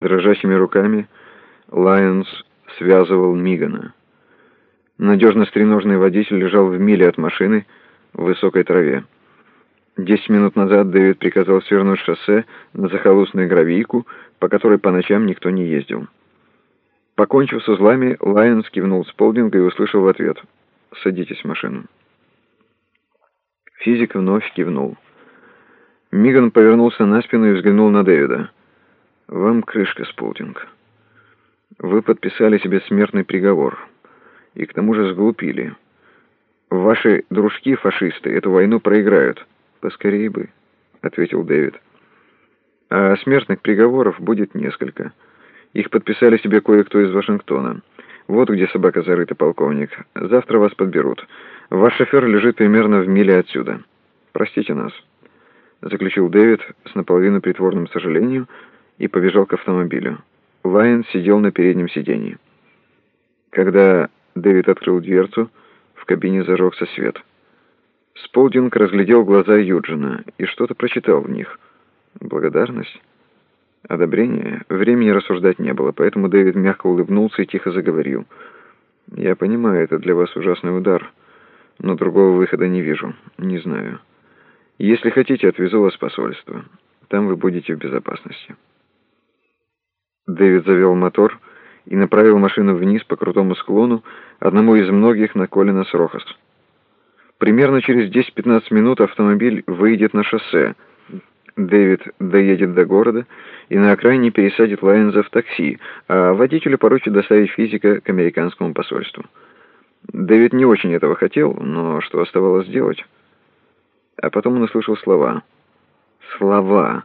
Дрожащими руками Лайонс связывал Мигана. Надежно стреноженный водитель лежал в миле от машины в высокой траве. Десять минут назад Дэвид приказал свернуть шоссе на захолустную гравийку, по которой по ночам никто не ездил. Покончив с узлами, Лайонс кивнул Сполдингу и услышал в ответ «Садитесь в машину». Физик вновь кивнул. Миган повернулся на спину и взглянул на Дэвида. «Вам крышка, Сполдинг. Вы подписали себе смертный приговор. И к тому же сглупили. Ваши дружки-фашисты эту войну проиграют. Поскорее бы», — ответил Дэвид. «А смертных приговоров будет несколько. Их подписали себе кое-кто из Вашингтона. Вот где собака зарыта, полковник. Завтра вас подберут. Ваш шофер лежит примерно в миле отсюда. Простите нас», — заключил Дэвид с наполовину притворным сожалением, — и побежал к автомобилю. Лайонс сидел на переднем сиденье. Когда Дэвид открыл дверцу, в кабине зажегся свет. Сполдинг разглядел глаза Юджина и что-то прочитал в них. Благодарность? Одобрение? Времени рассуждать не было, поэтому Дэвид мягко улыбнулся и тихо заговорил. «Я понимаю, это для вас ужасный удар, но другого выхода не вижу. Не знаю. Если хотите, отвезу вас в посольство. Там вы будете в безопасности». Дэвид завел мотор и направил машину вниз по крутому склону, одному из многих на Колинас-Рохас. Примерно через 10-15 минут автомобиль выйдет на шоссе. Дэвид доедет до города и на окраине пересадит Лайнза в такси, а водителю поручит доставить физика к американскому посольству. Дэвид не очень этого хотел, но что оставалось делать? А потом он услышал слова. Слова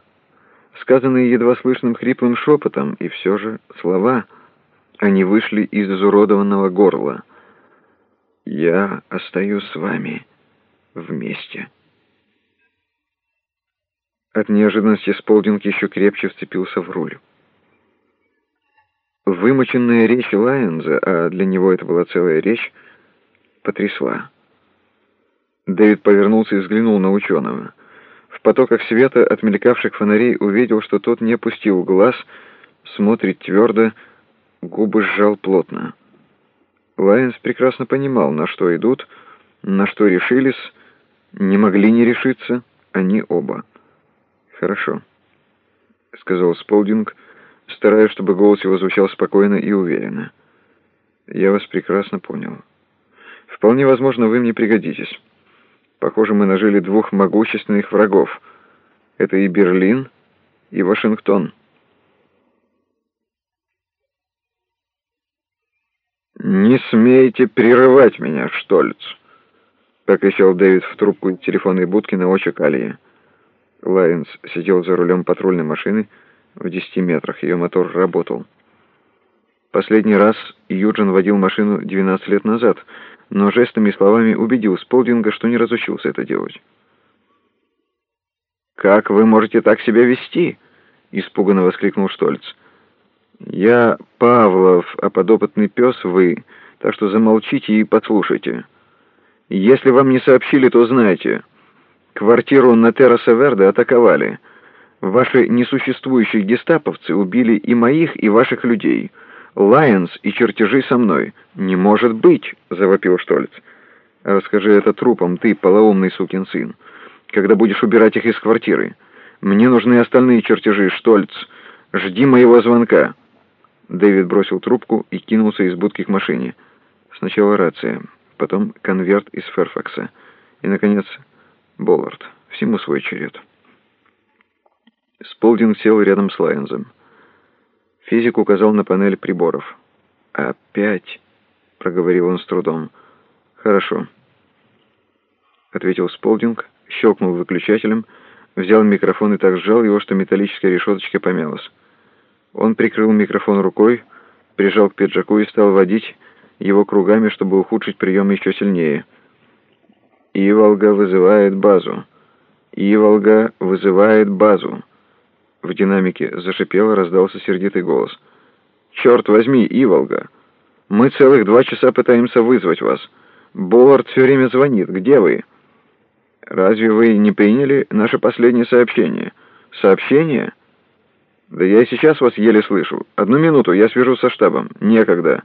сказанные едва слышным хриплым шепотом, и все же слова, они вышли из изуродованного горла. «Я остаюсь с вами вместе». От неожиданности Сполдинг еще крепче вцепился в руль. Вымоченная речь Лайонза, а для него это была целая речь, потрясла. Дэвид повернулся и взглянул на ученого — потоках света от мелькавших фонарей увидел, что тот не опустил глаз, смотрит твердо, губы сжал плотно. Лайенс прекрасно понимал, на что идут, на что решились, не могли не решиться они оба. «Хорошо», — сказал Сполдинг, стараясь, чтобы голос его звучал спокойно и уверенно. «Я вас прекрасно понял. Вполне возможно, вы мне пригодитесь». Похоже, мы нажили двух могущественных врагов. Это и Берлин, и Вашингтон. «Не смейте прерывать меня, Штольц!» — прокричал Дэвид в трубку телефонной будки на Очекалии. Лайенс сидел за рулем патрульной машины в десяти метрах. Ее мотор работал. Последний раз Юджин водил машину 12 лет назад — но жестами и словами убедил Сполдинга, что не разучился это делать. «Как вы можете так себя вести?» — испуганно воскликнул Штольц. «Я Павлов, а подопытный пес вы, так что замолчите и послушайте. Если вам не сообщили, то знайте. Квартиру на Терраса Верде атаковали. Ваши несуществующие гестаповцы убили и моих, и ваших людей». Лайонс и чертежи со мной. Не может быть, завопил Штольц. Расскажи это трупам, ты, полоумный сукин сын, когда будешь убирать их из квартиры. Мне нужны остальные чертежи, Штольц. Жди моего звонка. Дэвид бросил трубку и кинулся из будки к машине. Сначала рация, потом конверт из Ферфакса. И, наконец, Боллард. Всему свой черед. Сполдинг сел рядом с Лайонзом. Физик указал на панель приборов. «Опять?» — проговорил он с трудом. «Хорошо», — ответил Сполдинг, щелкнул выключателем, взял микрофон и так сжал его, что металлическая решеточка помялась. Он прикрыл микрофон рукой, прижал к пиджаку и стал водить его кругами, чтобы ухудшить прием еще сильнее. «Иволга вызывает базу! Иволга вызывает базу!» В динамике зашипело, раздался сердитый голос. «Черт возьми, Иволга! Мы целых два часа пытаемся вызвать вас. Боллард все время звонит. Где вы?» «Разве вы не приняли наше последнее сообщение?» «Сообщение?» «Да я и сейчас вас еле слышу. Одну минуту, я свяжусь со штабом. Некогда».